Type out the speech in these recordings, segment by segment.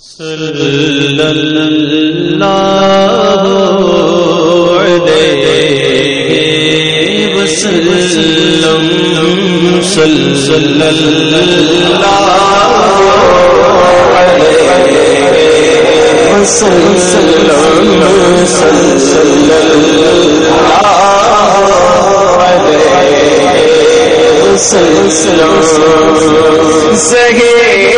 صلی اللہ علیہ وسلم صلی اللہ علیہ وسلم صلی اللہ علیہ وسلم صحیح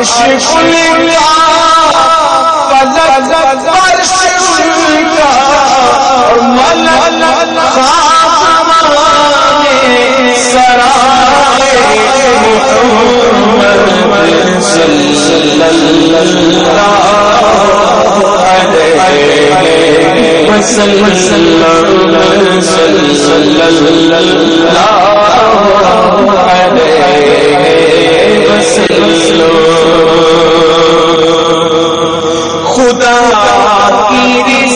عرش انگا پلک فرش انگا ملک خامانے سرائے محمد صلی اللہ علیہ وسلم صلی اللہ علیہ وسلم خدا کی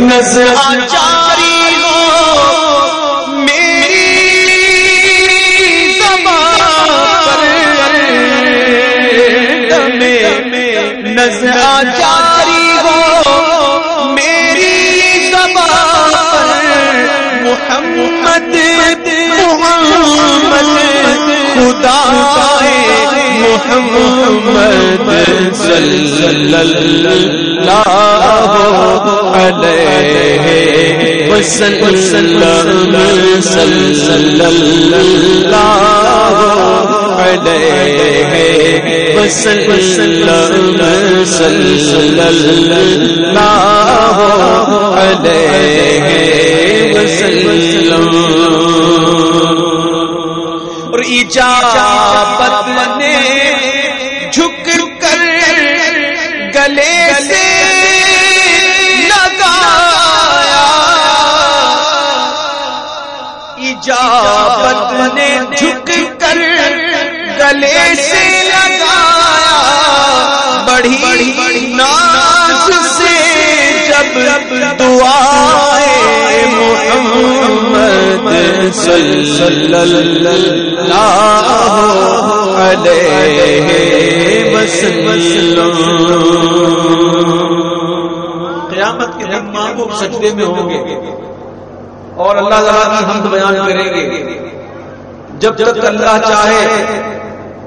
نظر جاری ہو میری زبان پر دم نظر جاری محمد محمد خدا محمد صلی اللہ علیہ وسلم۔ صلی اللہ علیہ وسلم صلی اللہ علیہ وسلم اور اجابت نے جھک کر گلے سے لگایا. اجابت نے جھک کر گلے سے لگایا. بڑی ناز سے جب دعائے محمد صلی اللہ علیہ وسلم۔ قیامت کے دن ماں کو سجدے میں ہوں گے اور اللہ تعالیٰ کی حمد بیان کریں گے۔ جب تک اللہ چاہے،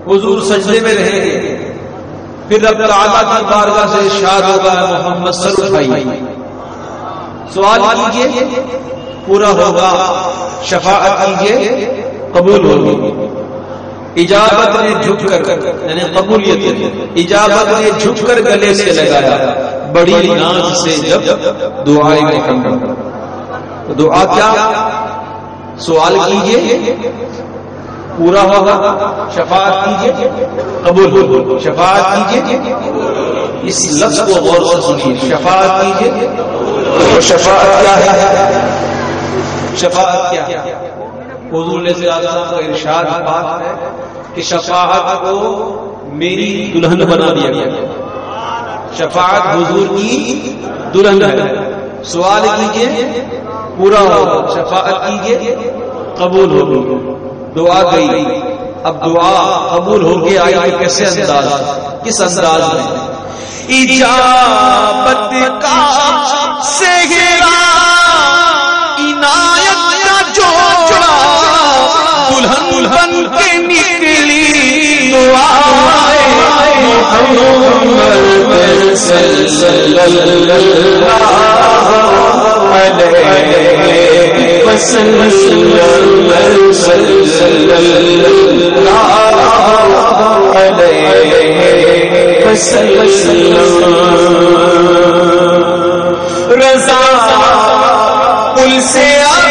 حضور سجدے میں رہیں گے۔ پھر رب تعالیٰ کی بارگاہ سے ارشاد ہوگا محمد سر اٹھائیے سوال کیجیے پورا ہوگا، شفاعت کیجیے قبول ہوگی اجابت نے جھک کر یعنی قبولیت، اجابت نے جھک کر گلے سے لگایا۔ بڑی ناز سے جب دعائیں محمد دعا کیا؟ سوال کیجیے، پورا ہوگا، شفاعت کیجیے قبول شفاعت کیجیے اس لفظ کو غور سے سنیے۔ شفاعت کیجیے شفاعت کیا ہے؟ شفاعت کیا حضور نے کا ارشاد بات ہے کہ شفاعت کو میری دلہن بنا دیا گیا۔ شفاعت حضور کی دلہن ہے۔ سوال کیجیے پورا ہو شفاعت کیجیے قبول ہو دعا گئی۔ اب دعا قبول ہو کے آئی کیسے انداز؟ کس انداز میں؟ ایجابت کا سہرا عنایت کا جوڑا، دلہن بن کے نکلی محمد صلی اللہ علیہ وسلم۔ صلی اللہ علیہ سا پل سے آ